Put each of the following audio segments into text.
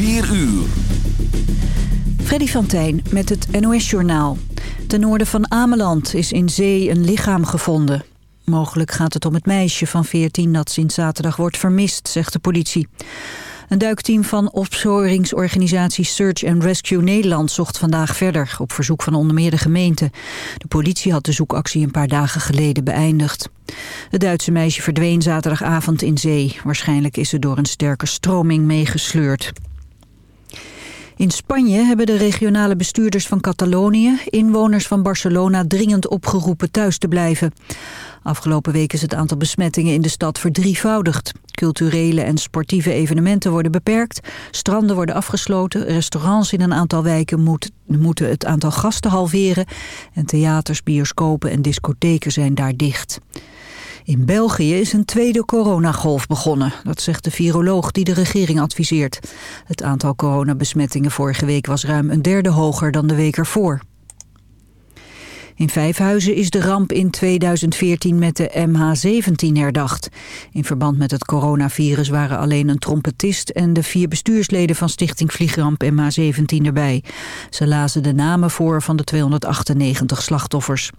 4 uur. Freddy van Tijn met het NOS-journaal. Ten noorden van Ameland is in zee een lichaam gevonden. Mogelijk gaat het om het meisje van 14 dat sinds zaterdag wordt vermist, zegt de politie. Een duikteam van opsporingsorganisatie Search and Rescue Nederland zocht vandaag verder, op verzoek van onder meer de gemeente. De politie had de zoekactie een paar dagen geleden beëindigd. Het Duitse meisje verdween zaterdagavond in zee. Waarschijnlijk is ze door een sterke stroming meegesleurd. In Spanje hebben de regionale bestuurders van Catalonië inwoners van Barcelona dringend opgeroepen thuis te blijven. Afgelopen week is het aantal besmettingen in de stad verdrievoudigd. Culturele en sportieve evenementen worden beperkt, stranden worden afgesloten, restaurants in een aantal wijken moet, moeten het aantal gasten halveren en theaters, bioscopen en discotheken zijn daar dicht. In België is een tweede coronagolf begonnen. Dat zegt de viroloog die de regering adviseert. Het aantal coronabesmettingen vorige week was ruim een derde hoger dan de week ervoor. In Vijfhuizen is de ramp in 2014 met de MH17 herdacht. In verband met het coronavirus waren alleen een trompetist... en de vier bestuursleden van Stichting Vliegramp MH17 erbij. Ze lazen de namen voor van de 298 slachtoffers.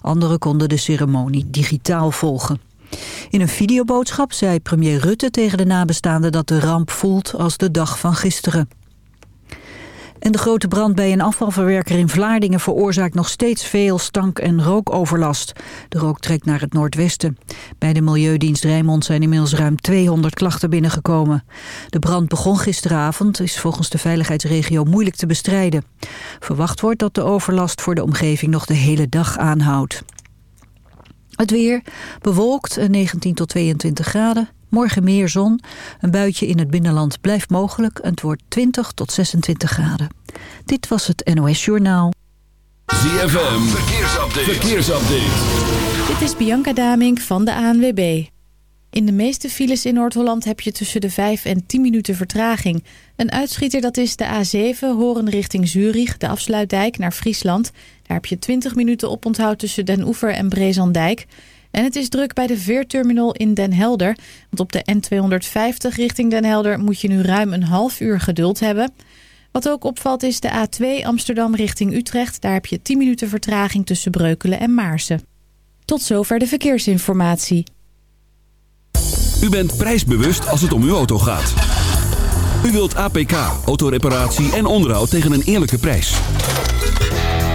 Anderen konden de ceremonie digitaal volgen. In een videoboodschap zei premier Rutte tegen de nabestaanden dat de ramp voelt als de dag van gisteren. En de grote brand bij een afvalverwerker in Vlaardingen veroorzaakt nog steeds veel stank- en rookoverlast. De rook trekt naar het noordwesten. Bij de Milieudienst Rijnmond zijn inmiddels ruim 200 klachten binnengekomen. De brand begon gisteravond, is volgens de veiligheidsregio moeilijk te bestrijden. Verwacht wordt dat de overlast voor de omgeving nog de hele dag aanhoudt. Het weer bewolkt 19 tot 22 graden. Morgen meer zon. Een buitje in het binnenland blijft mogelijk. Het wordt 20 tot 26 graden. Dit was het NOS Journaal. ZFM, verkeersupdate. verkeersupdate. Dit is Bianca Damink van de ANWB. In de meeste files in Noord-Holland heb je tussen de 5 en 10 minuten vertraging. Een uitschieter dat is de A7, horen richting Zurich, de afsluitdijk naar Friesland. Daar heb je 20 minuten op onthoud tussen Den Oever en Brezandijk. En het is druk bij de veerterminal in Den Helder. Want op de N250 richting Den Helder moet je nu ruim een half uur geduld hebben. Wat ook opvalt is de A2 Amsterdam richting Utrecht. Daar heb je 10 minuten vertraging tussen Breukelen en Maarsen. Tot zover de verkeersinformatie. U bent prijsbewust als het om uw auto gaat. U wilt APK, autoreparatie en onderhoud tegen een eerlijke prijs.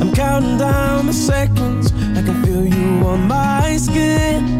I'm counting down the seconds. I can feel you on my skin.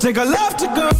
Take a love to go.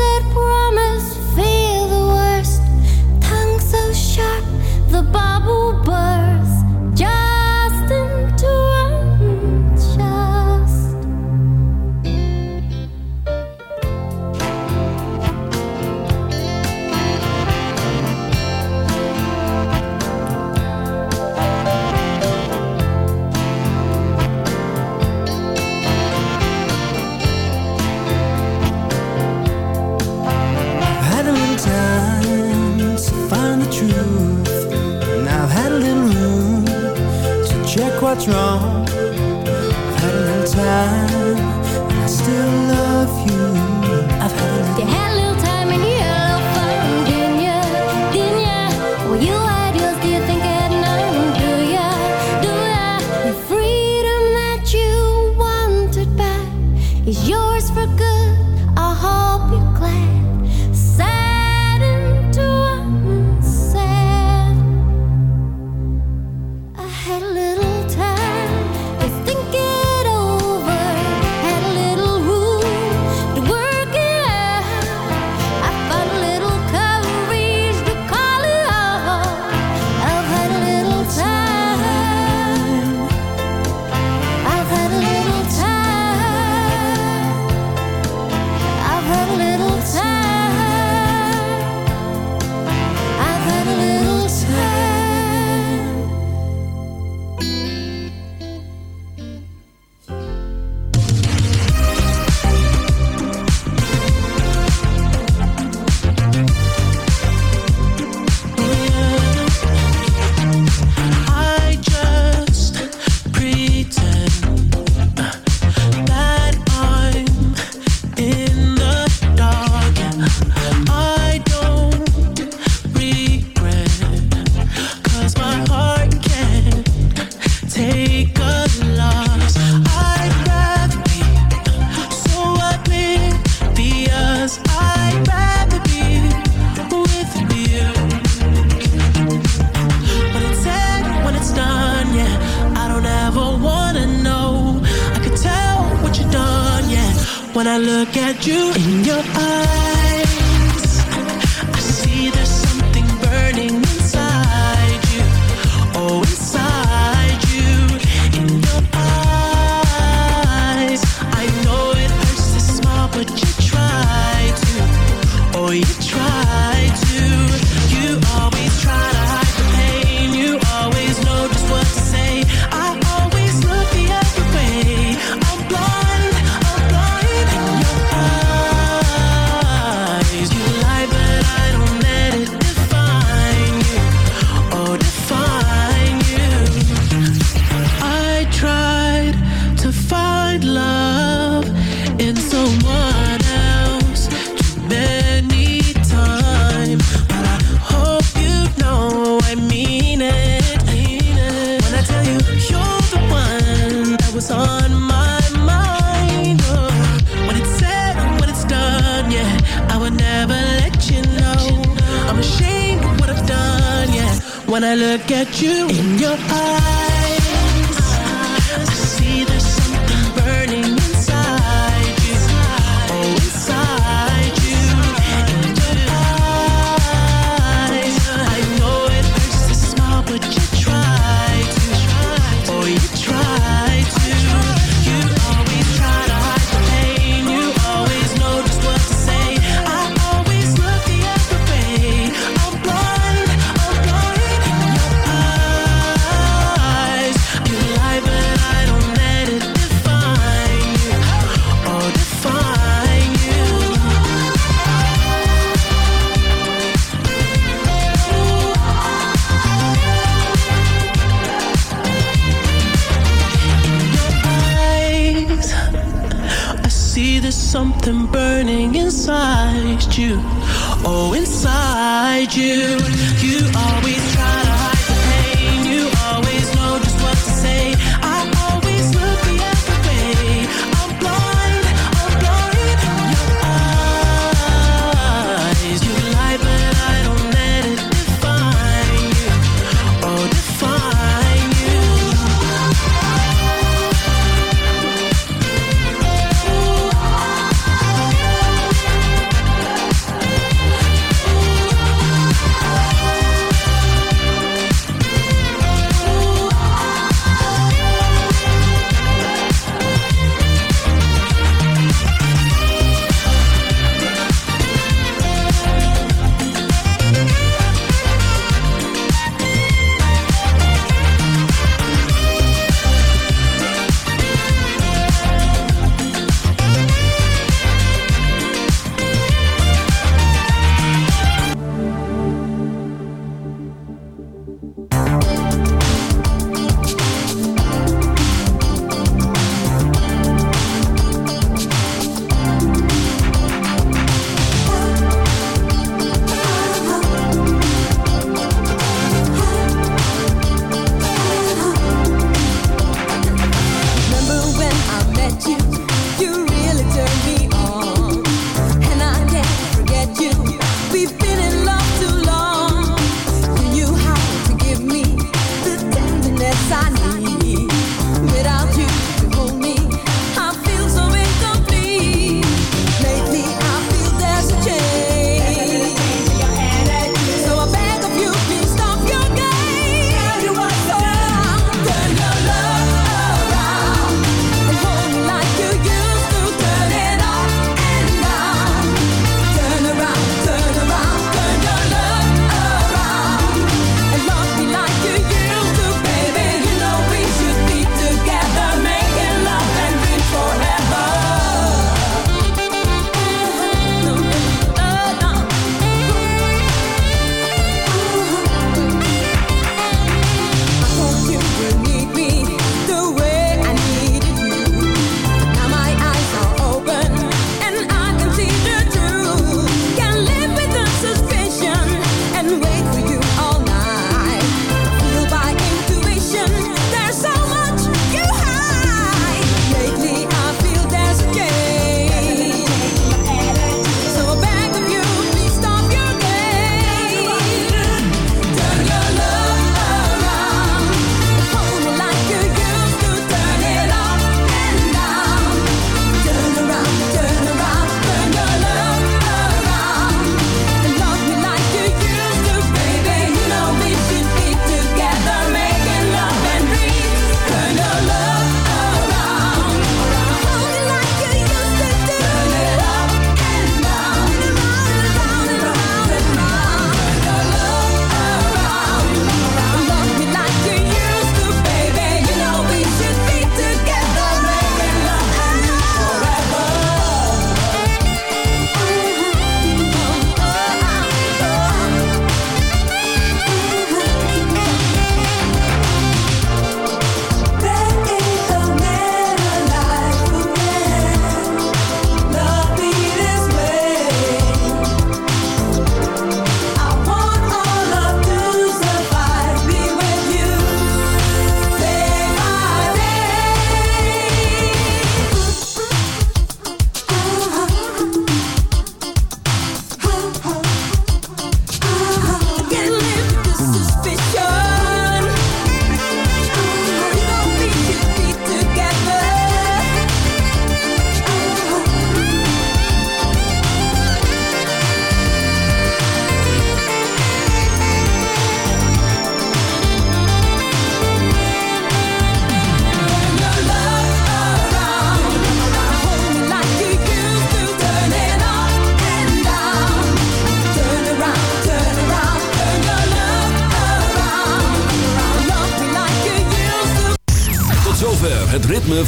said promise. What's wrong.